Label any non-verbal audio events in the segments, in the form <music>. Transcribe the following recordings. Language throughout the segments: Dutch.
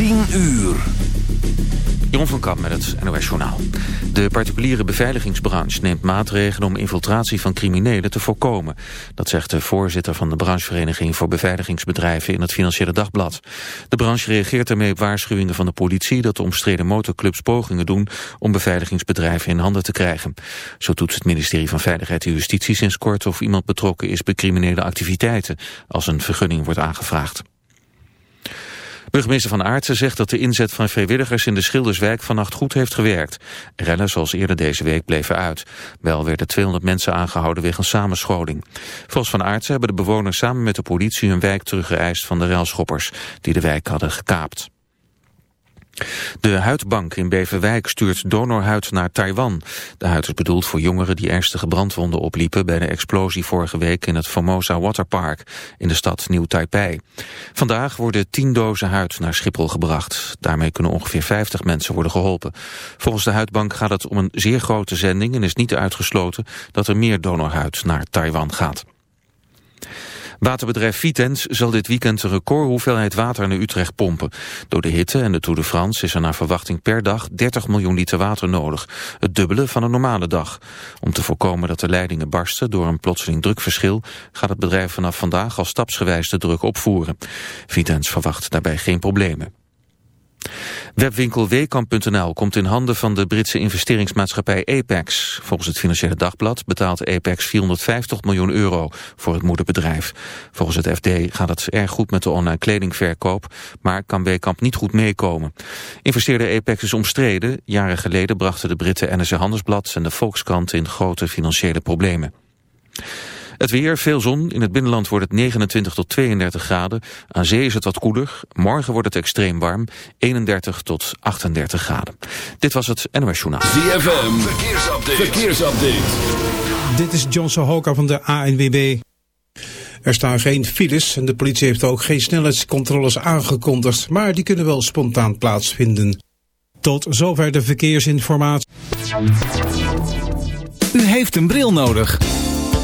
10 uur. Jon van Kamp met het NOS Journaal. De particuliere beveiligingsbranche neemt maatregelen om infiltratie van criminelen te voorkomen. Dat zegt de voorzitter van de branchevereniging voor beveiligingsbedrijven in het Financiële Dagblad. De branche reageert ermee op waarschuwingen van de politie dat de omstreden motorclubs pogingen doen om beveiligingsbedrijven in handen te krijgen. Zo toetst het ministerie van Veiligheid en Justitie sinds kort of iemand betrokken is bij criminele activiteiten als een vergunning wordt aangevraagd. Burgemeester Van Aartsen zegt dat de inzet van vrijwilligers in de Schilderswijk vannacht goed heeft gewerkt. Rellen zoals eerder deze week bleven uit. Wel werden 200 mensen aangehouden wegens samenscholing. Volgens Van Aartsen hebben de bewoners samen met de politie hun wijk teruggeëist van de ruilschoppers die de wijk hadden gekaapt. De Huidbank in Beverwijk stuurt donorhuid naar Taiwan. De huid is bedoeld voor jongeren die ernstige brandwonden opliepen... bij de explosie vorige week in het Formosa Waterpark in de stad Nieuw Taipei. Vandaag worden 10 dozen huid naar Schiphol gebracht. Daarmee kunnen ongeveer 50 mensen worden geholpen. Volgens de Huidbank gaat het om een zeer grote zending... en is niet uitgesloten dat er meer donorhuid naar Taiwan gaat. Waterbedrijf Vitens zal dit weekend een recordhoeveelheid water naar Utrecht pompen. Door de hitte en de Tour de France is er naar verwachting per dag 30 miljoen liter water nodig. Het dubbele van een normale dag. Om te voorkomen dat de leidingen barsten door een plotseling drukverschil... gaat het bedrijf vanaf vandaag al stapsgewijs de druk opvoeren. Vitens verwacht daarbij geen problemen. Webwinkel Wekamp.nl komt in handen van de Britse investeringsmaatschappij Apex. Volgens het Financiële Dagblad betaalt Apex 450 miljoen euro voor het moederbedrijf. Volgens het FD gaat het erg goed met de online kledingverkoop, maar kan Wekamp niet goed meekomen. Investeerder Apex is omstreden. Jaren geleden brachten de Britten NRC Handelsblad en de Volkskrant in grote financiële problemen. Het weer, veel zon. In het binnenland wordt het 29 tot 32 graden. Aan zee is het wat koeler. Morgen wordt het extreem warm. 31 tot 38 graden. Dit was het NOS Journaal. ZFM, verkeersupdate. verkeersupdate. Dit is John Sohoka van de ANWB. Er staan geen files en de politie heeft ook geen snelheidscontroles aangekondigd, maar die kunnen wel spontaan plaatsvinden. Tot zover de verkeersinformatie. U heeft een bril nodig.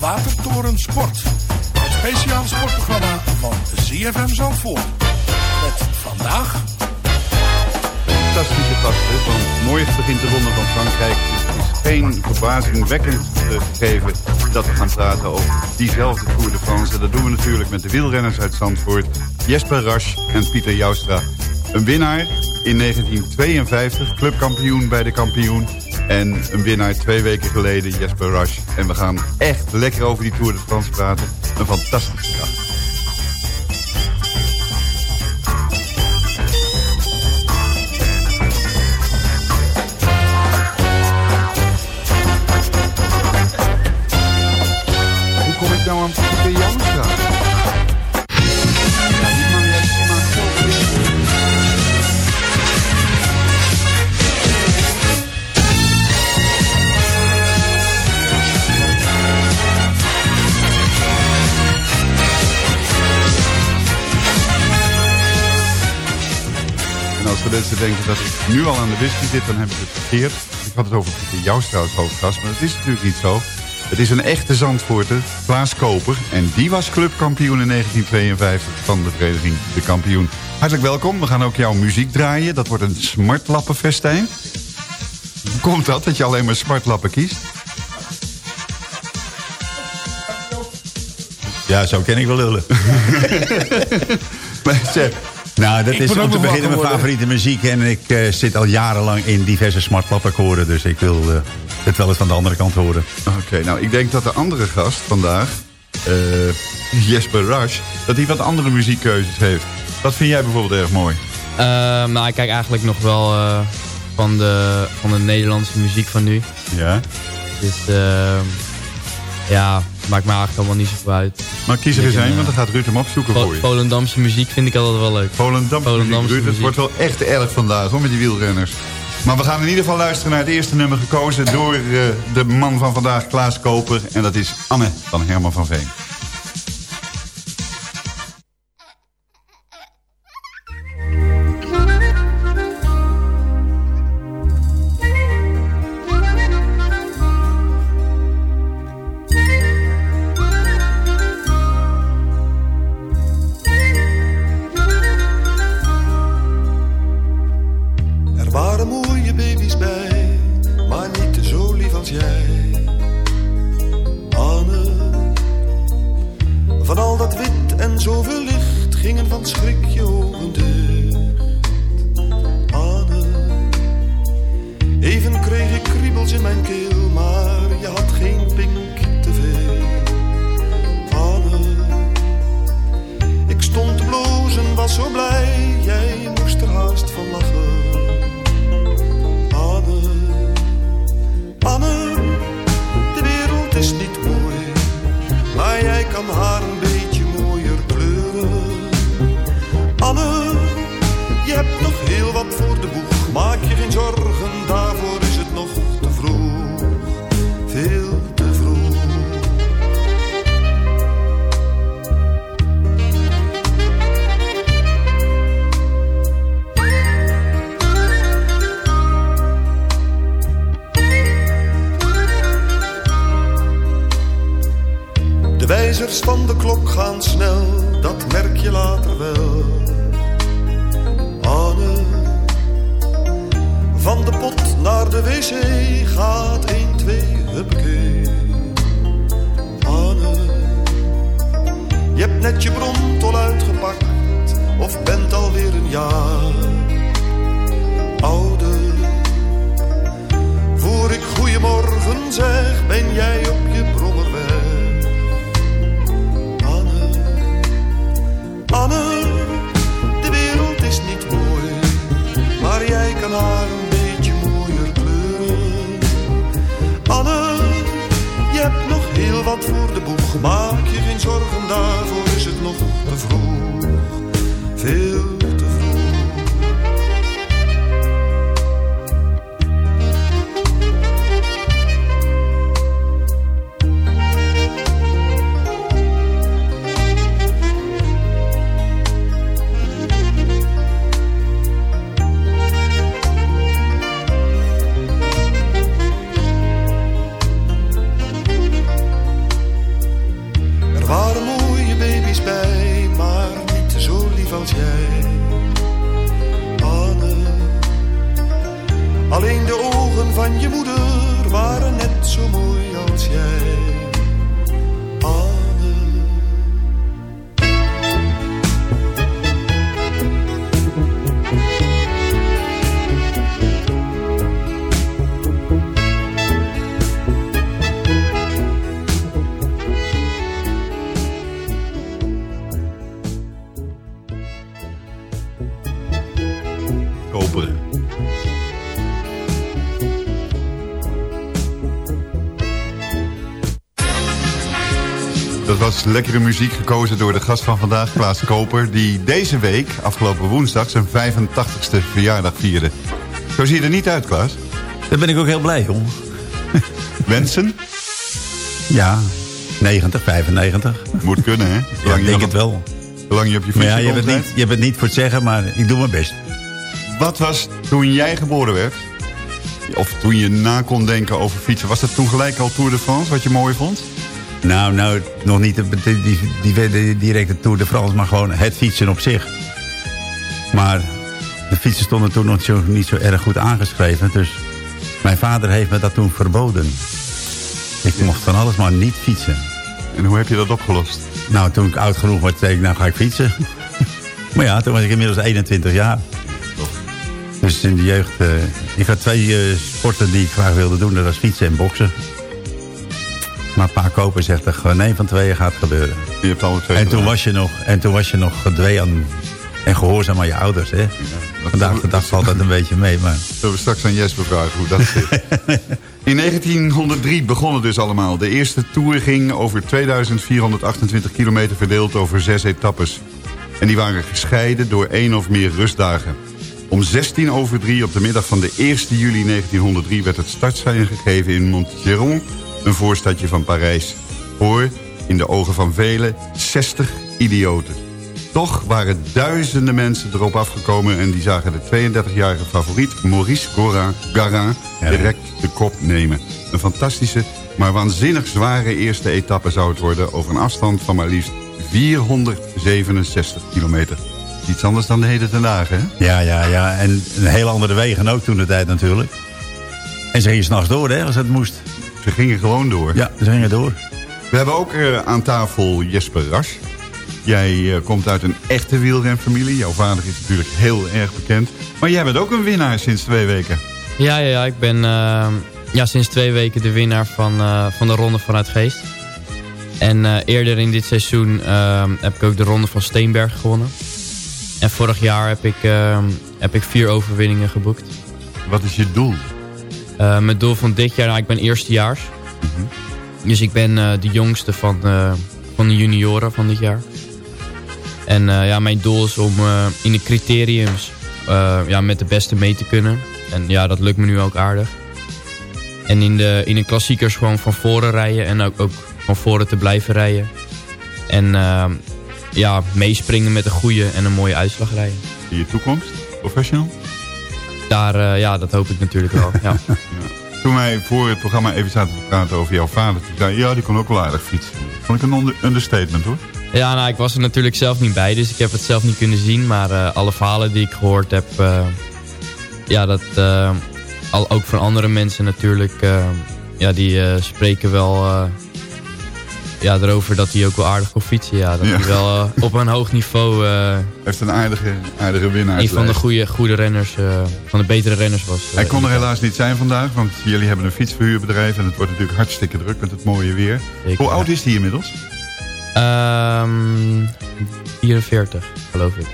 Watertoren Sport. Het speciaal sportprogramma van ZFM Zandvoort. Met vandaag... Fantastische gasten, want morgen begint de Ronde van Frankrijk. Het is geen verbazingwekkend gegeven dat we gaan praten over diezelfde Tour de France. Dat doen we natuurlijk met de wielrenners uit Zandvoort. Jesper Rasch en Pieter Joustra. Een winnaar in 1952, clubkampioen bij de kampioen. En een winnaar twee weken geleden, Jesper Rush. En we gaan echt lekker over die Tour de France praten. Een fantastische dag. Mensen denken dat ik nu al aan de whisky zit, dan hebben ze het verkeerd. Ik had het over Pieter Jouwstraat hoofdgast, maar dat is natuurlijk niet zo. Het is een echte Zandvoorter, Klaas Koper. En die was clubkampioen in 1952 van de vereniging De Kampioen. Hartelijk welkom. We gaan ook jouw muziek draaien. Dat wordt een smartlappenfestijn. Hoe komt dat, dat je alleen maar smartlappen kiest? Ja, zo ken ik wel lullen. <laughs> maar zeg, nou, dat is om te beginnen mijn favoriete muziek. En ik uh, zit al jarenlang in diverse smartlappenkoren. Dus ik wil uh, het wel eens van de andere kant horen. Oké, okay, nou, ik denk dat de andere gast vandaag, uh, Jesper Rush... dat hij wat andere muziekkeuzes heeft. Wat vind jij bijvoorbeeld erg mooi? nou, ik kijk eigenlijk nog wel van, de, van de Nederlandse muziek van nu. Ja? Dus ja, maakt me eigenlijk allemaal niet zoveel uit. Maar kies er eens één, want dan gaat Ruud hem opzoeken voor je. Volendamse muziek vind ik altijd wel leuk. Volendamse, Volendamse muziek, Ruud, het wordt wel echt erg vandaag hoor, met die wielrenners. Maar we gaan in ieder geval luisteren naar het eerste nummer gekozen door uh, de man van vandaag, Klaas Koper. En dat is Anne van Herman van Veen. moeder waren net zo mooi. Lekkere muziek gekozen door de gast van vandaag, Klaas Koper... die deze week, afgelopen woensdag, zijn 85ste verjaardag vierde. Zo zie je er niet uit, Klaas. Daar ben ik ook heel blij om. <laughs> Wensen? Ja, 90, 95. Moet kunnen, hè? Ja, ik denk het wel. Zolang je op je fiets ja, je bent, niet, je bent niet voor het zeggen, maar ik doe mijn best. wat was toen jij geboren werd... of toen je na kon denken over fietsen... was dat toen gelijk al Tour de France, wat je mooi vond? Nou, nou nog niet de, die, die, die, directe Tour de France... maar gewoon het fietsen op zich. Maar de fietsen stonden toen nog zo, niet zo erg goed aangeschreven. Dus mijn vader heeft me dat toen verboden. Ik mocht van alles maar niet fietsen. En hoe heb je dat opgelost? Nou, toen ik oud genoeg was, zei ik, nou ga ik fietsen. <laughs> maar ja, toen was ik inmiddels 21 jaar. Dus in de jeugd... Uh, ik had twee uh, sporten die ik graag wilde doen. Dat was fietsen en boksen. Maar pa Koper zegt er gewoon één van tweeën gaat gebeuren. Je hebt alle twee en toen, was je nog, en toen was je nog gedwee aan en gehoorzaam aan je ouders. Hè? Ja, Vandaag de dag valt dat een beetje mee. Maar... Zullen we straks aan Jesper vragen hoe dat zit. <laughs> In 1903 begon het dus allemaal. De eerste tour ging over 2428 kilometer verdeeld over zes etappes. En die waren gescheiden door één of meer rustdagen. Om 16 over 3 op de middag van de 1 juli 1903 werd het startsein gegeven in Montgeron, een voorstadje van Parijs. Voor, in de ogen van velen, 60 idioten. Toch waren duizenden mensen erop afgekomen... en die zagen de 32-jarige favoriet Maurice Garin direct de kop nemen. Een fantastische, maar waanzinnig zware eerste etappe zou het worden... over een afstand van maar liefst 467 kilometer. Iets anders dan de heden ten dagen, hè? Ja, ja, ja. En een hele andere wegen ook toen de tijd natuurlijk. En ze gingen s'nachts door, hè, als het moest. Ze gingen gewoon door. Ja, ze gingen door. We hebben ook uh, aan tafel Jesper Ras. Jij uh, komt uit een echte wielrenfamilie. Jouw vader is natuurlijk heel erg bekend. Maar jij bent ook een winnaar sinds twee weken. Ja, ja, ja ik ben uh, ja, sinds twee weken de winnaar van, uh, van de Ronde vanuit Geest. En eerder in dit seizoen heb ik ook de Ronde van Steenberg gewonnen. En vorig jaar heb ik, heb ik vier overwinningen geboekt. Wat is je doel? Mijn doel van dit jaar, nou, ik ben eerstejaars. Mm -hmm. Dus ik ben de jongste van, van de junioren van dit jaar. En ja, mijn doel is om in de criteriums ja, met de beste mee te kunnen. En ja, dat lukt me nu ook aardig. En in de, in de klassiekers gewoon van voren rijden en ook, ook van voren te blijven rijden. En ja, meespringen met een goede en een mooie uitslag rijden. In je toekomst, professional? Daar, ja, dat hoop ik natuurlijk wel, ja. <laughs> Toen wij voor het programma even zaten te praten over jouw vader... toen zei ja, die kon ook wel aardig fietsen. Vond ik een understatement, hoor. Ja, nou, ik was er natuurlijk zelf niet bij, dus ik heb het zelf niet kunnen zien. Maar uh, alle verhalen die ik gehoord heb, uh, ja, dat uh, al, ook van andere mensen natuurlijk, ja, die spreken wel ja, erover dat hij ook wel aardig kon fietsen. Ja, dat ja. hij wel op een hoog niveau... Heeft een aardige, aardige winnaar. Een van de goede, goede renners, van de betere renners was. hij kon er helaas niet zijn vandaag, want jullie hebben een fietsverhuurbedrijf en het wordt natuurlijk hartstikke druk met het mooie weer. Hoe oud is hij inmiddels? Um, 44, geloof ik.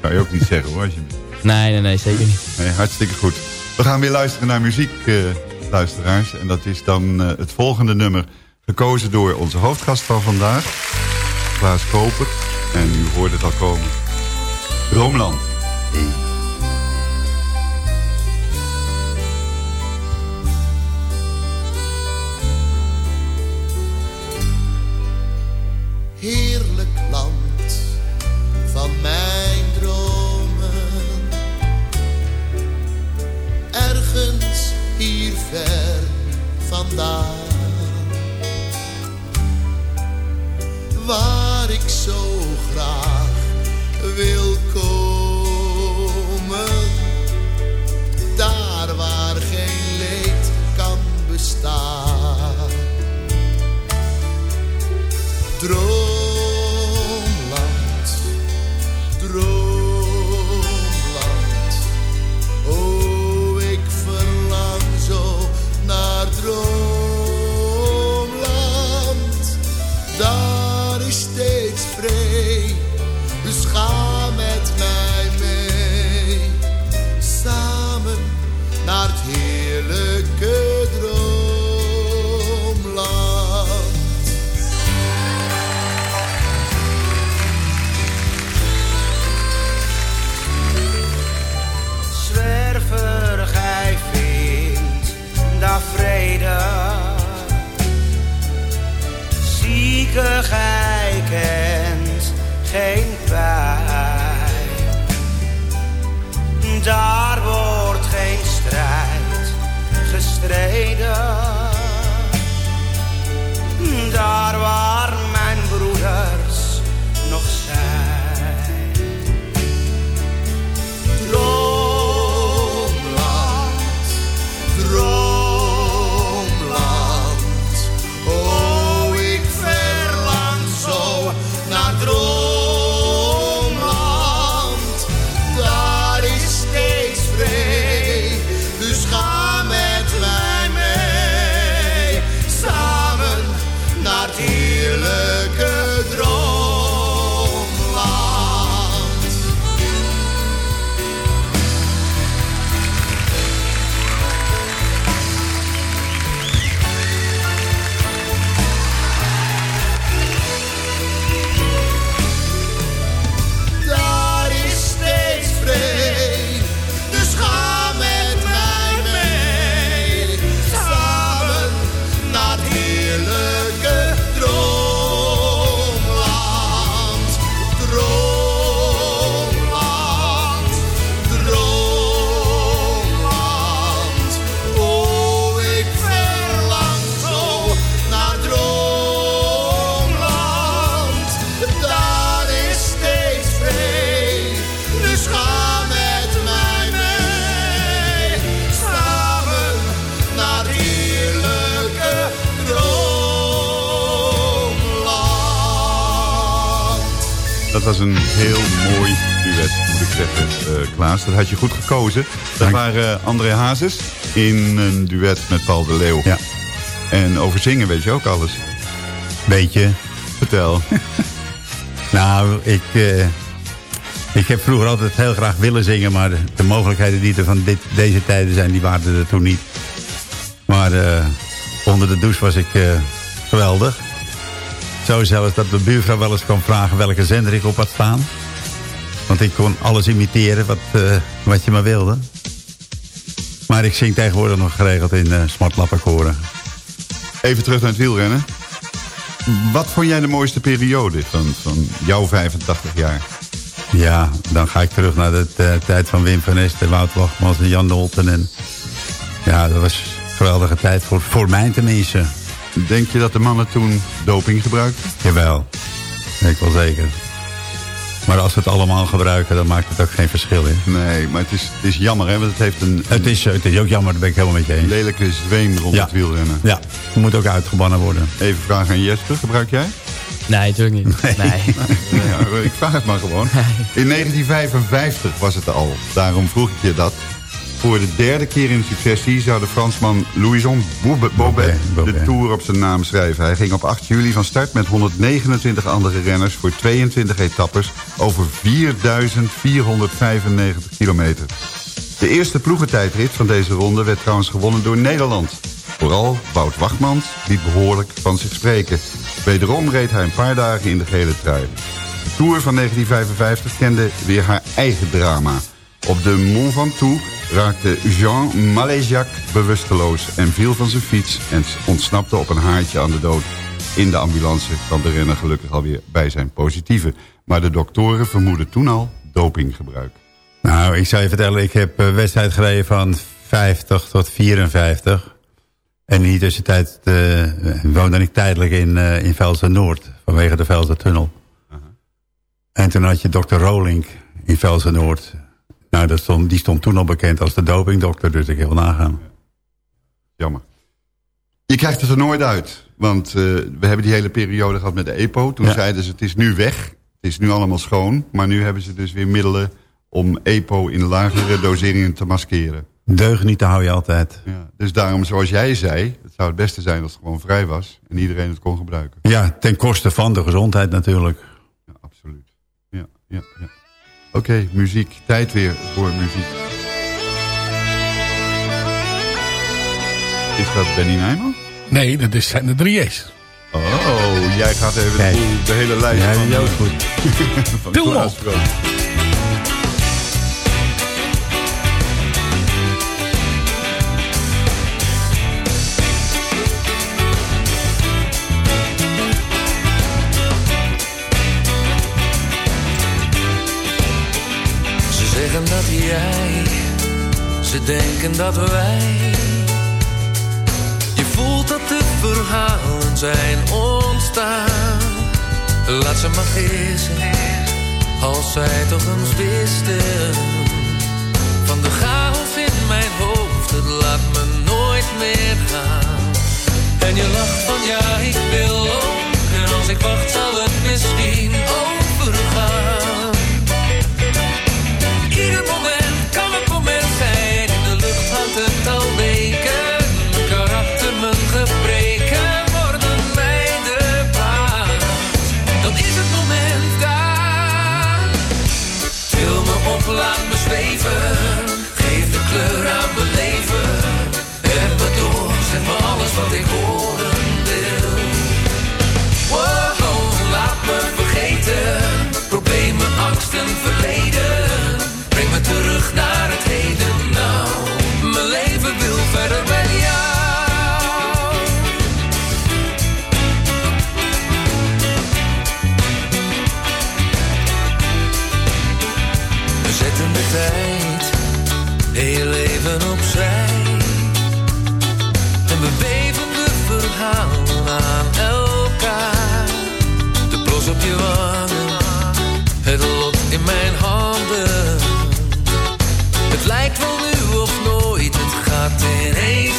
Kan je ook niet zeggen hoor. Als je... Nee, nee, nee, zeker niet. Nee, hartstikke goed. We gaan weer luisteren naar muziek, uh, luisteraars. En dat is dan uh, het volgende nummer. Gekozen door onze hoofdgast van vandaag. Klaas Koper. En u hoort het al komen. Droomland. Heerlijk land van mijn dromen. Ergens hier ver vandaan, waar ik zo graag wil komen, daar waar geen leed kan bestaan. Droom was een heel mooi duet, moet ik zeggen, uh, Klaas. Dat had je goed gekozen. Dat waren uh, André Hazes in een duet met Paul de Leeuw. Ja. En over zingen weet je ook alles. Beetje. Vertel. <laughs> nou, ik, uh, ik heb vroeger altijd heel graag willen zingen... maar de, de mogelijkheden die er van dit, deze tijden zijn, die waren er toen niet. Maar onder de douche was ik geweldig. Zo zelfs dat mijn buurvrouw wel eens kon vragen welke zender ik op had staan. Want ik kon alles imiteren wat, uh, wat je maar wilde. Maar ik zing tegenwoordig nog geregeld in uh, smartlappenkoren. Even terug naar het wielrennen. Wat vond jij de mooiste periode van, van jouw 85 jaar? Ja, dan ga ik terug naar de uh, tijd van Wim van Est, Wout Wachtmans en Jan Nolten. En ja, dat was een geweldige tijd voor, voor mij tenminste. Denk je dat de mannen toen doping gebruikten? Jawel, ik wel zeker. Maar als we het allemaal gebruiken, dan maakt het ook geen verschil in. Nee, maar het is, het is jammer, hè? Want het heeft een... Het is, het is ook jammer, daar ben ik helemaal met je eens. lelijke zweem rond het wielrennen. Ja, het moet ook uitgebannen worden. Even vragen aan Jesper, gebruik jij? Nee, natuurlijk niet. Nee. nee. <laughs> ja, ik vraag het maar gewoon. In 1955 was het al. Daarom vroeg ik je dat. Voor de derde keer in successie zou de Fransman Louison Bobet de Tour op zijn naam schrijven. Hij ging op 8 juli van start met 129 andere renners voor 22 etappes over 4495 kilometer. De eerste ploegentijdrit van deze ronde werd trouwens gewonnen door Nederland. Vooral Wout Wachtmans liet behoorlijk van zich spreken. Wederom reed hij een paar dagen in de gele trui. De Tour van 1955 kende weer haar eigen drama. Op de Mont Ventoux raakte Jean Maléjac bewusteloos en viel van zijn fiets... en ontsnapte op een haartje aan de dood. In de ambulance kwam de renner gelukkig alweer bij zijn positieve. Maar de doktoren vermoeden toen al dopinggebruik. Nou, ik zou je vertellen, ik heb een wedstrijd gereden van 50 tot 54. En in die tussentijd uh, woonde ik tijdelijk in, uh, in Velsen Noord, vanwege de Velsen Tunnel. Uh -huh. En toen had je dokter Rolink in Velsen Noord. Nou, dat stond, die stond toen al bekend als de dopingdokter, dus ik wil nagaan. Jammer. Je krijgt het er nooit uit. Want uh, we hebben die hele periode gehad met de EPO. Toen ja. zeiden ze, het is nu weg. Het is nu allemaal schoon. Maar nu hebben ze dus weer middelen om EPO in lagere doseringen te maskeren. Deugen niet, te hou je altijd. Ja, dus daarom, zoals jij zei, het zou het beste zijn als het gewoon vrij was. En iedereen het kon gebruiken. Ja, ten koste van de gezondheid natuurlijk. Ja, absoluut. Ja, ja, ja. Oké, okay, muziek. Tijd weer voor muziek. Is dat Benny Nijman? Nee, dat is zijn de drieërs. Oh, jij gaat even de, hele lijst ja, van... Ja, goed. <laughs> Tilman. Zeggen dat jij, ze denken dat wij. Je voelt dat de verhalen zijn ontstaan. Laat ze maar gissen, als zij toch eens wisten. Van de chaos in mijn hoofd, het laat me nooit meer gaan. En je lacht van ja, ik wil ook. En als ik wacht zal het misschien overgaan.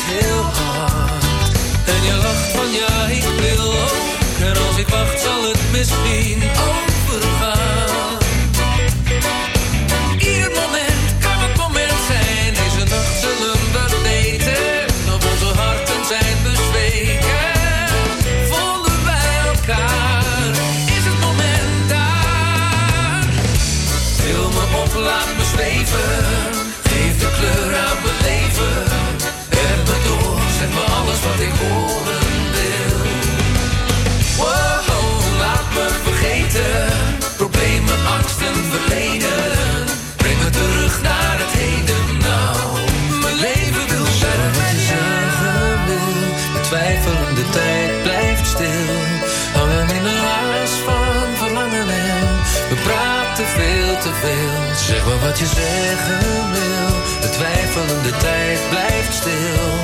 heel hard. En je lacht van ja, ik wil ook. En als ik wacht zal het misschien ook. Wat je zeggen wil. De twijfelende tijd blijft stil.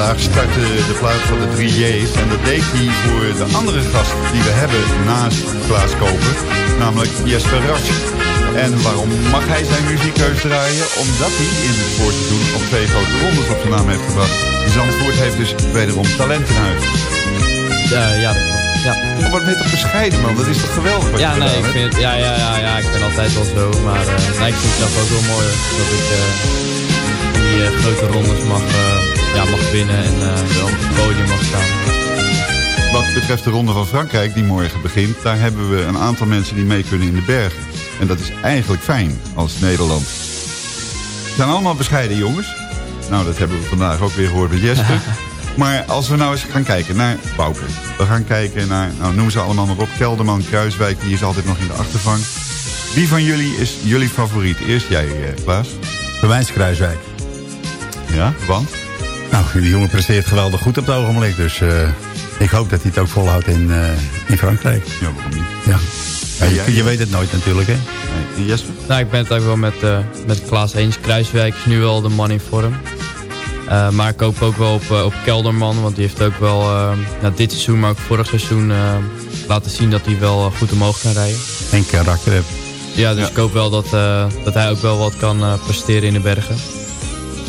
Vandaag startte de plaat van de 3J's. En dat deed hij voor de andere gast die we hebben naast Klaas Koper. Namelijk Jesper Rasch. En waarom mag hij zijn muziekkeus draaien? Omdat hij in het voorseizoen op twee grote rondes op zijn naam heeft gebracht. Zandvoort heeft dus wederom talent in huis. Ja, ja. Oh, wat je toch bescheiden man? Dat is toch geweldig wat Ja, je nee, gedaan ik vind het, ja, ja, ja, ja, ik ben altijd wel zo. Maar eh, nee, ik vind het zelf ook wel mooi dat ik eh, die eh, grote rondes mag, ja, mag winnen en eh, wel op het podium mag staan. Wat betreft de Ronde van Frankrijk, die morgen begint... daar hebben we een aantal mensen die mee kunnen in de bergen. En dat is eigenlijk fijn als Nederland. Het zijn allemaal bescheiden jongens. Nou, dat hebben we vandaag ook weer gehoord bij Jesper. <laughs> maar als we nou eens gaan kijken naar Bouke. We gaan kijken naar, nou noem ze allemaal maar op... Kelderman, Kruiswijk, die is altijd nog in de achtervang. Wie van jullie is jullie favoriet? Eerst jij, eh, Klaas. Bij mij is Kruiswijk. Ja, want? Nou, die jongen presteert geweldig goed op het ogenblik. Dus eh, ik hoop dat hij het ook volhoudt in, eh, in Frankrijk. Ja, waarom niet? Ja. Ja, je, weet het nooit natuurlijk, hè? Nee, Jesper? Nou, ik ben het ook wel met, eh met Klaas eens. Kruiswijk is nu wel de man in vorm. Eh, maar ik hoop ook wel op, op Kelderman, want die heeft ook wel eh, nou, dit seizoen, maar ook vorig seizoen eh, laten zien dat hij wel goed omhoog kan rijden. En karakter heeft. Ja, dus ik hoop wel dat, eh, dat hij ook wel wat kan eh, presteren in de bergen.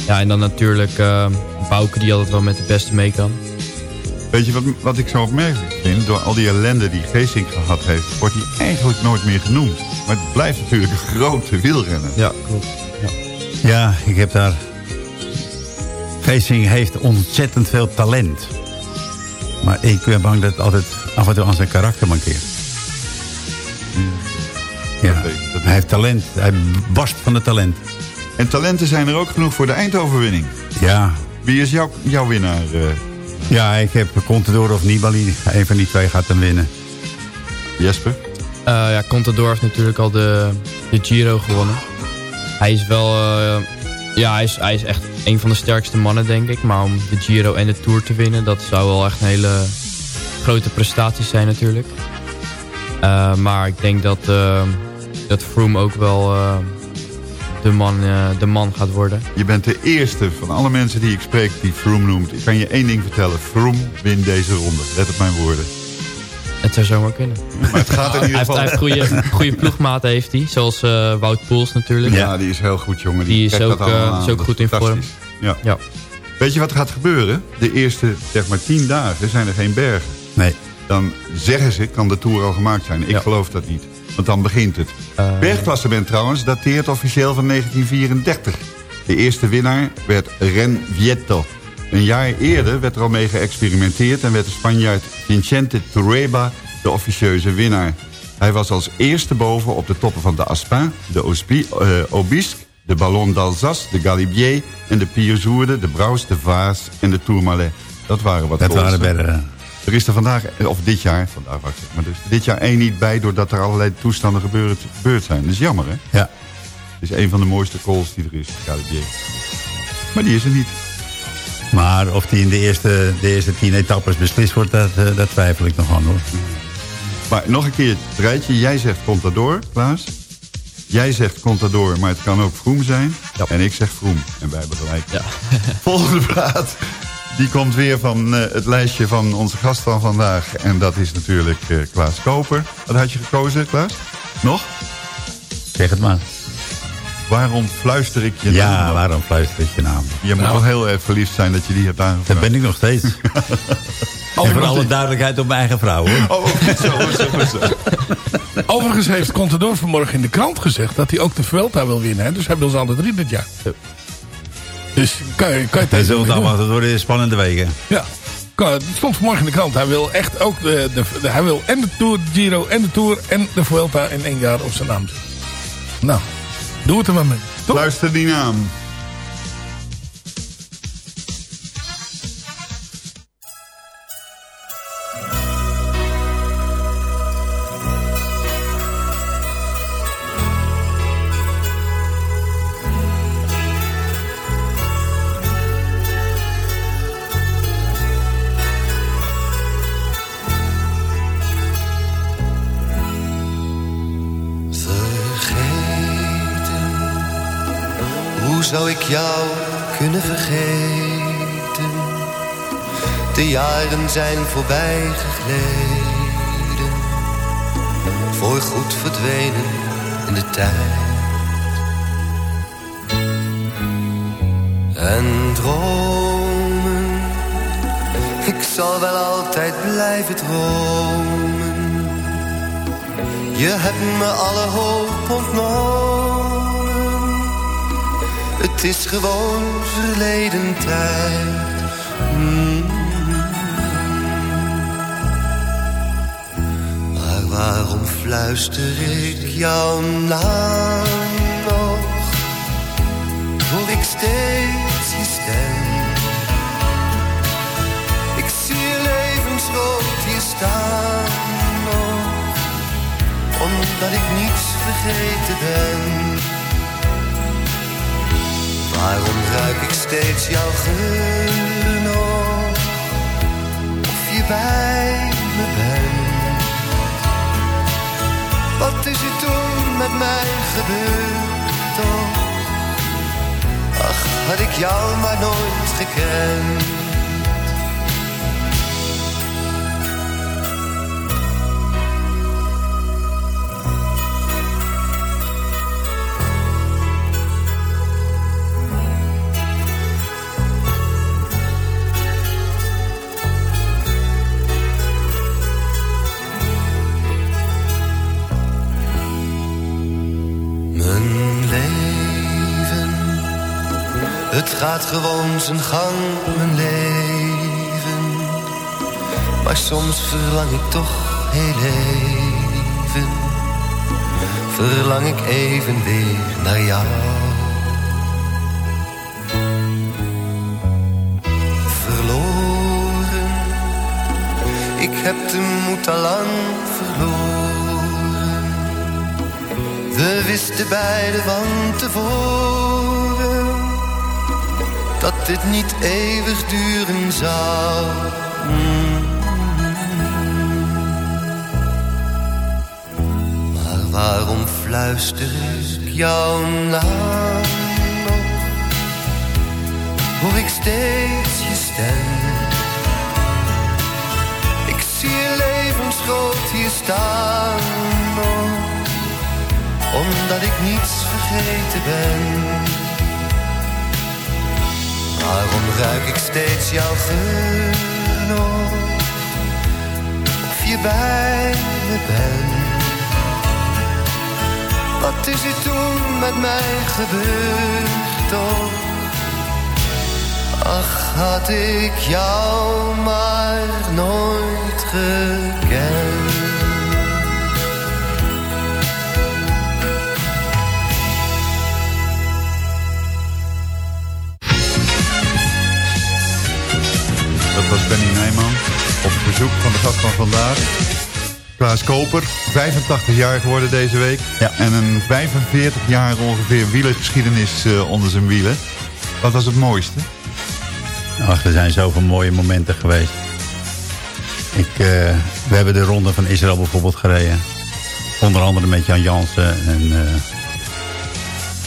Ja, en dan natuurlijk eh Bouke die altijd wel met de beste mee kan. Weet je wat, wat ik zo opmerkelijk vind? Door al die ellende die Geesink gehad heeft... wordt hij eigenlijk nooit meer genoemd. Maar het blijft natuurlijk een grote wielrenner. Ja, klopt. Ja, ik heb daar... Geesing heeft ontzettend veel talent. Maar ik ben bang dat het altijd af en toe aan zijn karakter mankeert. Ja, hij heeft talent. Hij barst van het talent. En talenten zijn er ook genoeg voor de eindoverwinning. Ja, Wie is jouw, jouw winnaar? eh, ja ik heb Contador of Nibali. Een van die twee gaat hem winnen. Jesper? Eh, ja, Contador heeft natuurlijk al de, de Giro gewonnen. Hij is wel... eh, ja, hij is, hij is echt een van de sterkste mannen, denk ik. Maar om de Giro en de Tour te winnen... dat zou wel echt een hele grote prestatie zijn natuurlijk. Eh, maar ik denk dat, dat Froome ook wel eh, de, man, eh, de man gaat worden. Je bent de eerste van alle mensen die ik spreek die Froome noemt. Ik kan je één ding vertellen. Froome wint deze ronde. Let op mijn woorden. Het zou zomaar kunnen. Maar het gaat in <laughs> ieder geval... hij heeft goede, goede ploegmaten, heeft hij. Zoals eh, Wout Poels natuurlijk. Ja, die is heel goed, jongen. Die is trekt ook, eh, is ook goed in vorm. Ja. Ja. Weet je wat er gaat gebeuren? De eerste, zeg maar, tien dagen zijn er geen bergen. Nee. Dan zeggen ze, kan de Tour al gemaakt zijn. Ik Ja. geloof dat niet. Want dan begint het. Eh, Bergklassement trouwens dateert officieel van 1934. De eerste winnaar werd Ren Vieto. Een jaar eerder werd er al mee geëxperimenteerd... en werd de Spanjaard Vicente Tureba de officieuze winnaar. Hij was als eerste boven op de toppen van de Aspin, de Ospi, eh, Aubisque... de Ballon d'Alsace, de Galibier en de Pierzourde, de Braus, de Vaas en de Tourmalet. Dat waren wat Dat waren bergen. Er is er vandaag, of dit jaar, vandaag wou ik maar dus dit jaar één niet bij... doordat er allerlei toestanden gebeurd, gebeurd zijn. Dat is jammer, hè? Ja. Het is een van de mooiste calls die er is, Galibier. Maar die is er niet. Maar of die in de eerste, de eerste tien etappes beslist wordt, dat, eh, dat twijfel ik nog aan hoor. Maar nog een keer het rijtje. Jij zegt Contador, Klaas. Jij zegt Contador, maar het kan ook Vroom zijn. En ik zeg Vroom. En wij hebben gelijk. Ja. <laughs> Volgende praat. Die komt weer van eh, het lijstje van onze gast van vandaag. En dat is natuurlijk eh, Klaas Koper. Wat had je gekozen, Klaas? Nog? Zeg het maar. Waarom fluister ik je Ja, naam? waarom fluister ik je naam? Je moet wel heel erg verliefd zijn dat je die hebt aangevoerd. Dat ben ik nog steeds. <laughs> En voor alle duidelijkheid op mijn eigen vrouw, hoor. Oh, zo, zo, zo. Overigens heeft Contador vanmorgen in de krant gezegd... dat hij ook de Vuelta wil winnen. Hè? Dus hij wil ze alle drie dit jaar. Dus kan je, kan je zullen het doen. allemaal, het worden spannende weken. Ja. Het stond vanmorgen in de krant. Hij wil echt ook de, de, de- hij wil en de Tour, de Giro en de Tour en de Vuelta in één jaar op zijn naam zetten. Nou, doe het er maar mee. Toch? Luister die naam. De jaren zijn voorbij gegleden, voorgoed verdwenen in de tijd. En dromen, ik zal wel altijd blijven dromen. Je hebt me alle hoop ontnomen. Het is gewoon verleden tijd. Mm. Maar waarom fluister ik jouw naam nog? Hoor ik steeds je stem? Ik zie je levensrood hier staan nog omdat ik niets vergeten ben. Waarom ruik ik steeds jouw geur nog? Of je bij me bent? Wat is er toen met mij gebeurd toch? Ach, had ik jou maar nooit gekend. Gaat gewoon zijn gang, mijn leven. Maar soms verlang ik toch heel even, verlang ik even weer naar jou. Verloren, ik heb de moed al lang verloren. We wisten beiden van tevoren dit niet eeuwig duren zou. Mm. Maar waarom fluister ik jouw naam nog? Hoor ik steeds je stem? Ik zie je levensgroot hier staan nog omdat ik niets vergeten ben. Waarom ruik ik steeds jouw geur nog? Of je bij me bent? Wat is er toen met mij gebeurd toch? Ach, had ik jou maar nooit gekend. Benny Nijman. Op verzoek van de gast van vandaag. Klaas Koper, 85 jaar geworden deze week. En een 45 jaar ongeveer wielergeschiedenis eh, onder zijn wielen. Wat was het mooiste? Ach, er zijn zoveel mooie momenten geweest. Ik, eh, we hebben de ronde van Israël bijvoorbeeld gereden. Onder andere met Jan Jansen. En, eh,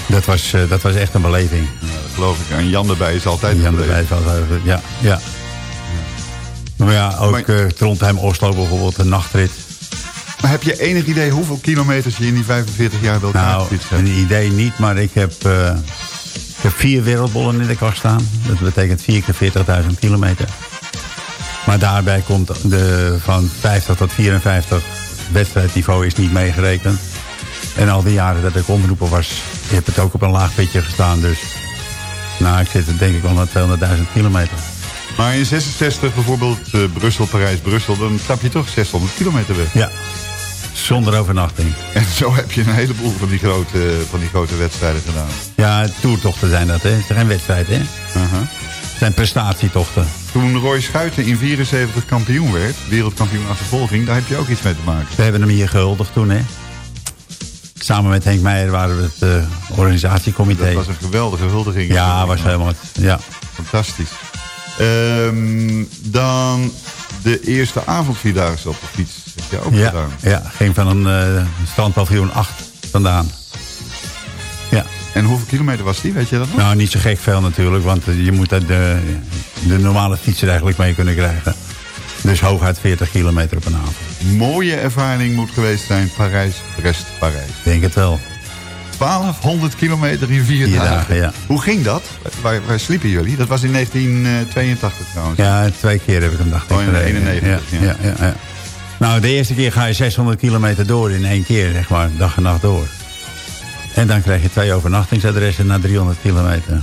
dat, was, dat was echt een beleving. dat geloof ik. En Jan erbij is altijd Jan een erbij is altijd, ja, ja. Maar ja, ook eh Trondheim-Oslo bijvoorbeeld, een nachtrit. Maar heb je enig idee hoeveel kilometers je in die 45 jaar wilt Nou, een idee niet, maar ik heb, eh, ik heb vier wereldbollen in de kast staan. Dat betekent vier keer 40.000 kilometer. Maar daarbij komt de, van 50 tot 54 wedstrijdniveau is niet meegerekend. En al die jaren dat ik omroepen was, heb het ook op een laag pitje gestaan. Dus nou, ik zit denk ik wel naar 200.000 kilometer. Maar in 66 bijvoorbeeld eh, Brussel, Parijs, Brussel... dan stap je toch 600 kilometer weg. Ja, zonder overnachting. En zo heb je een heleboel van die grote, van die grote wedstrijden gedaan. Ja, toertochten zijn dat, hè. Het zijn geen wedstrijden, hè. Het zijn prestatietochten. Toen Roy Schuiten in 74 kampioen werd, wereldkampioen achtervolging... daar heb je ook iets mee te maken. We hebben hem hier gehuldigd toen, hè. Samen met Henk Meijer waren we het eh, organisatiecomité. Dat was een geweldige huldiging. Ja, was helemaal... Ja. Fantastisch. Ehm, dan de eerste avondvierdaagse op de fiets. Heb je ook ja, gedaan. ja, ging van een uh, strandpaviljoen 8 vandaan. Ja. En hoeveel kilometer was die, weet je dat nog? Nou, niet zo gek veel natuurlijk, want eh, je moet de, de normale fietser eigenlijk mee kunnen krijgen. Dus hooguit 40 kilometer op een avond. Mooie ervaring moet geweest zijn Parijs, Brest, Parijs. Denk het wel. 1200 kilometer in vier, Vier dagen. dagen, ja. Hoe ging dat? Waar, waar sliepen jullie? Dat was in 1982 trouwens. Ja, twee keer heb ik hem dacht ik. Oh, in gereden. 91, ja, ja. Ja, Nou, de eerste keer ga je 600 kilometer door in één keer, zeg maar, dag en nacht door. En dan krijg je twee overnachtingsadressen na 300 kilometer.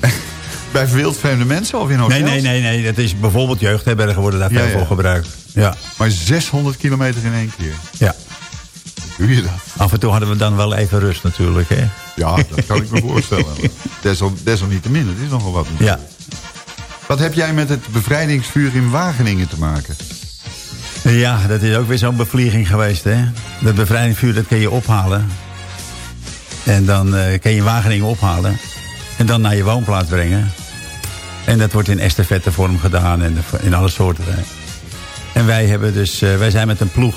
<laughs> Bij wildvreemde mensen of in hotels? Nee, nee, nee, nee. Dat is bijvoorbeeld jeugdherbergen worden daar veel voor gebruikt. Ja. Maar 600 kilometer in één keer. ja. Hoe doe je dat? Af en toe hadden we dan wel even rust natuurlijk, hè. Ja, dat kan ik me voorstellen. <laughs> Desal, desalniettemin, het is nogal wat. Ja. Wat heb jij met het bevrijdingsvuur in Wageningen te maken? Ja, dat is ook weer zo'n bevlieging geweest, hè. Dat bevrijdingsvuur, dat kun je ophalen. En dan eh kun je in Wageningen ophalen. En dan naar je woonplaats brengen. En dat wordt in estafettevorm gedaan en in alle soorten. En wij, hebben dus, eh, wij zijn met een ploeg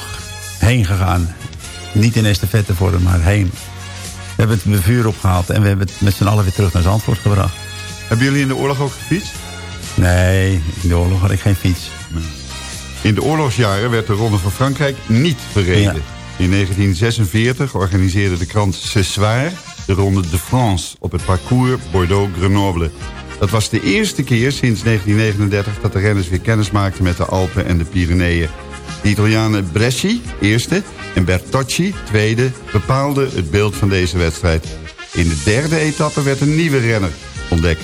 heen gegaan. Niet in estafettevorm, maar heen. We hebben het vuur opgehaald en we hebben het met z'n allen weer terug naar Zandvoort gebracht. Hebben jullie in de oorlog ook gefietst? Nee, in de oorlog had ik geen fiets. In de oorlogsjaren werd de Ronde van Frankrijk niet verreden. Ja. In 1946 organiseerde de krant Ce Soir de Ronde de France op het parcours Bordeaux-Grenoble. Dat was de eerste keer sinds 1939 dat de renners weer kennis maakten met de Alpen en de Pyreneeën. De Italianen Bresci, eerste, en Bertocci, tweede, bepaalden het beeld van deze wedstrijd. In de derde etappe werd een nieuwe renner ontdekt.